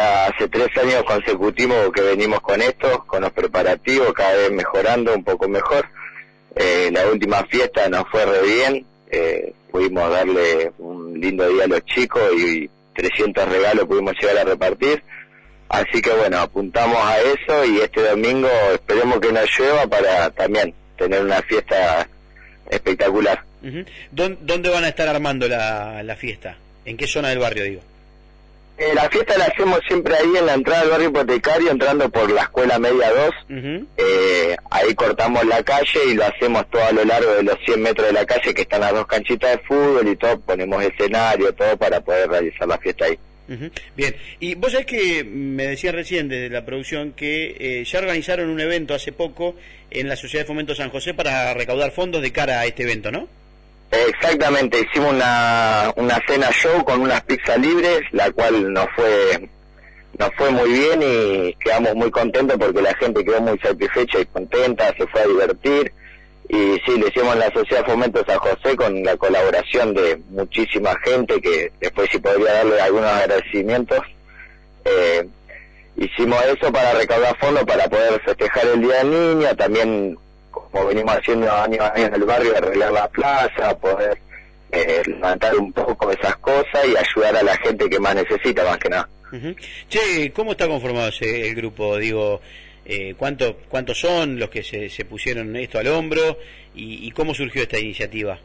hace tres años consecutivos que venimos con esto, con los preparativos, cada vez mejorando un poco mejor. Eh, la última fiesta nos fue re bien, eh, pudimos darle un lindo día a los chicos y 300 regalos pudimos llegar a repartir. Así que bueno, apuntamos a eso y este domingo esperemos que nos llueva para también tener una fiesta espectacular. ¿Dónde van a estar armando la fiesta? ¿En qué zona del barrio digo? Eh, la fiesta la hacemos siempre ahí en la entrada del barrio hipotecario, entrando por la escuela media 2. eh, ahí cortamos la calle y lo hacemos todo a lo largo de los 100 metros de la calle, que están las dos canchitas de fútbol y todo. Ponemos escenario, todo para poder realizar la fiesta ahí. Bien, y vos sabés que me decías recién desde la producción que eh, ya organizaron un evento hace poco en la Sociedad de Fomento San José para recaudar fondos de cara a este evento, ¿no? Exactamente, hicimos una, una cena show con unas pizzas libres, la cual nos fue nos fue muy bien y quedamos muy contentos porque la gente quedó muy satisfecha y contenta, se fue a divertir y sí, le hicimos la Sociedad Fomento San José con la colaboración de muchísima gente que después si podría darle algunos agradecimientos. Eh, hicimos eso para recaudar fondos para poder festejar el Día del Niño, también como venimos haciendo años a años en el barrio, arreglar la plaza, poder eh, levantar un poco esas cosas y ayudar a la gente que más necesita, más que nada. Che, ¿cómo está conformado ese, el grupo? Digo, eh, ¿cuánto, ¿cuántos son los que se, se pusieron esto al hombro y, y, cómo surgió esta iniciativa?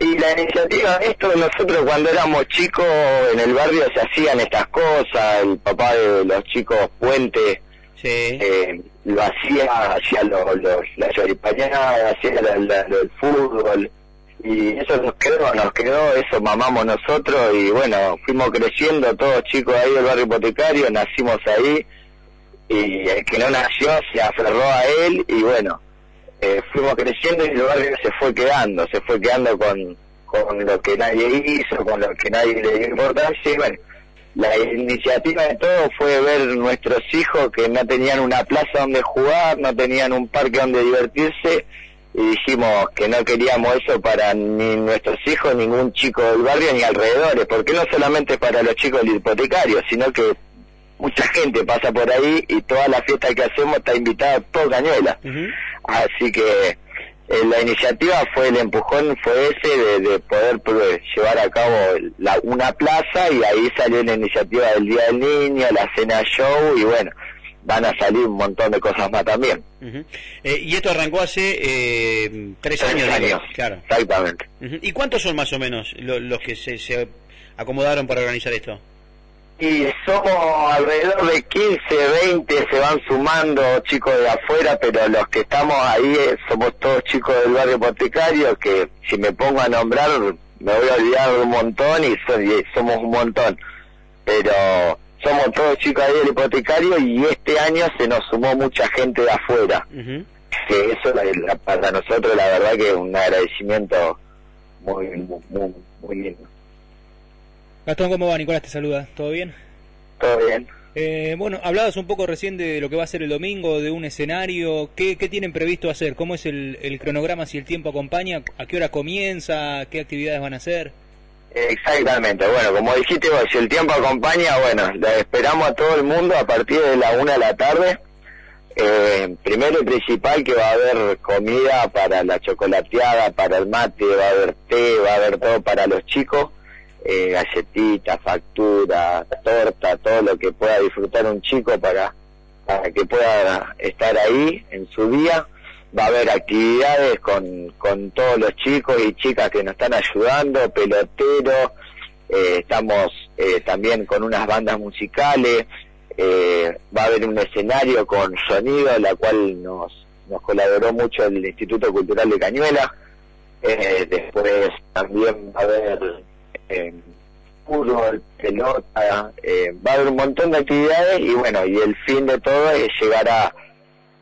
Y la iniciativa, esto nosotros cuando éramos chicos en el barrio se hacían estas cosas, el papá de los chicos Puente Sí. Eh, lo hacía, hacía los, los, la choripañada, hacía el fútbol, y eso nos quedó, nos quedó, eso mamamos nosotros, y bueno, fuimos creciendo todos chicos ahí del barrio hipotecario, nacimos ahí, y el que no nació se aferró a él, y bueno, eh, fuimos creciendo y el barrio se fue quedando, se fue quedando con, con lo que nadie hizo, con lo que nadie le dio importancia, y bueno, la iniciativa de todo fue ver nuestros hijos que no tenían una plaza donde jugar, no tenían un parque donde divertirse y dijimos que no queríamos eso para ni nuestros hijos, ningún chico del barrio ni alrededores, porque no solamente para los chicos del hipotecario, sino que mucha gente pasa por ahí y toda la fiesta que hacemos está invitada todo Cañuela. Así que la iniciativa fue el empujón fue ese de, poder pues, llevar a cabo la, una plaza y ahí salió la iniciativa del Día del Niño, la cena show y bueno, van a salir un montón de cosas más también. eh, y esto arrancó hace eh, tres, años. años claro. Exactamente. ¿Y cuántos son más o menos los, los que se, se acomodaron para organizar esto? Y somos alrededor de 15, 20, se van sumando chicos de afuera, pero los que estamos ahí eh, somos todos chicos del barrio hipotecario, que si me pongo a nombrar me voy a olvidar un montón y, somos un montón. Pero somos todos chicos ahí del hipotecario y este año se nos sumó mucha gente de afuera. Que eso para nosotros la verdad que es un agradecimiento muy, muy, muy lindo. Gastón, ¿cómo va? Nicolás te saluda. ¿Todo bien? Todo bien. Eh, bueno, hablabas un poco recién de lo que va a ser el domingo, de un escenario. ¿Qué, qué tienen previsto hacer? ¿Cómo es el, el, cronograma si el tiempo acompaña? ¿A qué hora comienza? ¿Qué actividades van a hacer? Exactamente. Bueno, como dijiste vos, si el tiempo acompaña, bueno, la esperamos a todo el mundo a partir de la una de la tarde. Eh, primero y principal que va a haber comida para la chocolateada, para el mate, va a haber té, va a haber todo para los chicos eh, galletitas, factura, torta, todo lo que pueda disfrutar un chico para, para que pueda estar ahí en su día. Va a haber actividades con, con todos los chicos y chicas que nos están ayudando, peloteros, eh, estamos eh, también con unas bandas musicales, eh, va a haber un escenario con sonido, la cual nos, nos colaboró mucho el Instituto Cultural de Cañuela. Eh, después también va a haber eh, fútbol, pelota, eh, va a haber un montón de actividades y bueno, y el fin de todo es llegar a,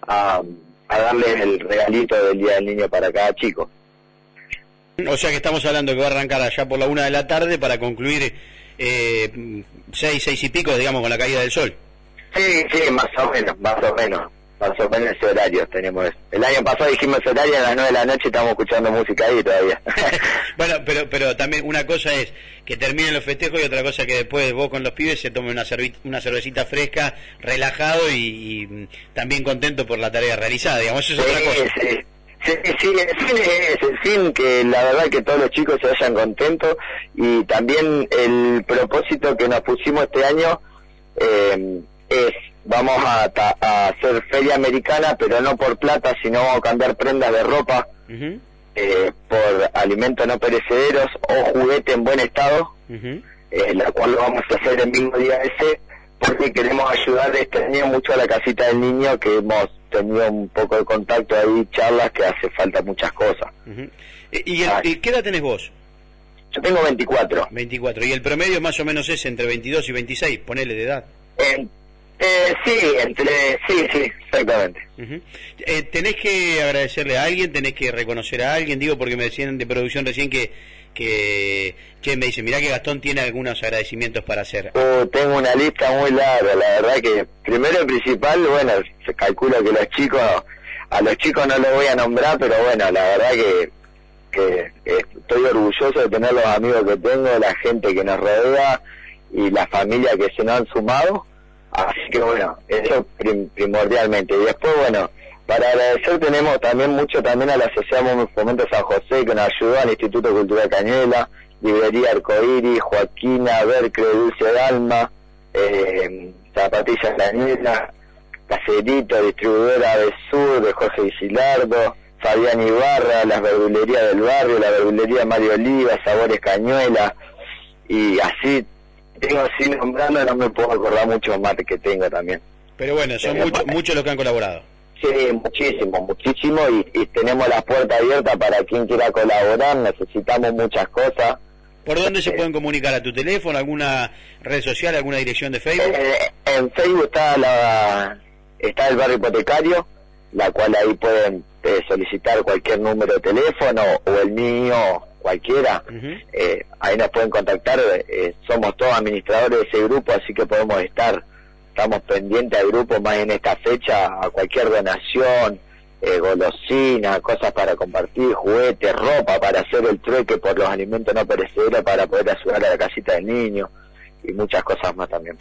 a, a darles el regalito del Día del Niño para cada chico. O sea que estamos hablando que va a arrancar allá por la una de la tarde para concluir eh, seis, seis y pico, digamos, con la caída del sol. Sí, sí, más o menos, más o menos. Más o menos ese horario tenemos. El año pasado dijimos ese horario a las 9 de la noche y estamos escuchando música ahí todavía. bueno, pero pero también una cosa es que terminen los festejos y otra cosa que después vos con los pibes se tome una, una cervecita fresca, relajado y, también contento por la tarea realizada, digamos, eso es otra cosa. Sí. Sí, sí, el fin es el fin, que la verdad que todos los chicos se vayan contentos y también el propósito que nos pusimos este año eh, es vamos a, hacer feria americana, pero no por plata, sino vamos a cambiar prendas de ropa eh, por alimentos no perecederos o juguete en buen estado, eh, la cual lo vamos a hacer el mismo día ese, porque queremos ayudar este año mucho a la casita del niño, que hemos tenido un poco de contacto ahí, charlas, que hace falta muchas cosas. ¿Y, el, qué edad tenés vos? Yo tengo 24. 24. ¿Y el promedio más o menos es entre 22 y 26? Ponele de edad. Eh, sí, entre, sí, sí, exactamente. eh, ¿Tenés que agradecerle a alguien? ¿Tenés que reconocer a alguien? Digo, porque me decían de producción recién que, que che, me dice, mirá que Gastón tiene algunos agradecimientos para hacer. Uh, tengo una lista muy larga, la verdad que primero y principal, bueno, se calcula que los chicos, a los chicos no los voy a nombrar, pero bueno, la verdad que, que estoy orgulloso de tener los amigos que tengo, la gente que nos rodea y la familia que se nos han sumado Así que bueno, eso primordialmente. Y después, bueno, para agradecer tenemos también mucho también a la Sociedad Fomento San José que nos ayudó al Instituto Cultural Cañuela, Librería Arcoíris, Joaquina, Bercle, Dulce Dalma, eh, Zapatillas Cañuela, Caserito, Distribuidora de Sur, de Jorge Visilardo, Fabián Ibarra, las verdulerías del barrio, la verdulería Mario Oliva, Sabores Cañuela, y así tengo así nombrando, no me puedo acordar mucho más que tengo también. Pero bueno, son muchos muchos los que han colaborado. Sí, muchísimo, muchísimo y, tenemos la puerta abierta para quien quiera colaborar, necesitamos muchas cosas. ¿Por dónde se eh, pueden comunicar? ¿A tu teléfono, alguna red social, alguna dirección de Facebook? Eh, en Facebook está la está el barrio hipotecario, la cual ahí pueden eh, solicitar cualquier número de teléfono o el mío cualquiera, eh, ahí nos pueden contactar, eh, somos todos administradores de ese grupo, así que podemos estar, estamos pendientes al grupo más en esta fecha, a cualquier donación, eh, golosina, cosas para compartir, juguetes, ropa para hacer el trueque por los alimentos no perecederos para poder ayudar a la casita del niño y muchas cosas más también.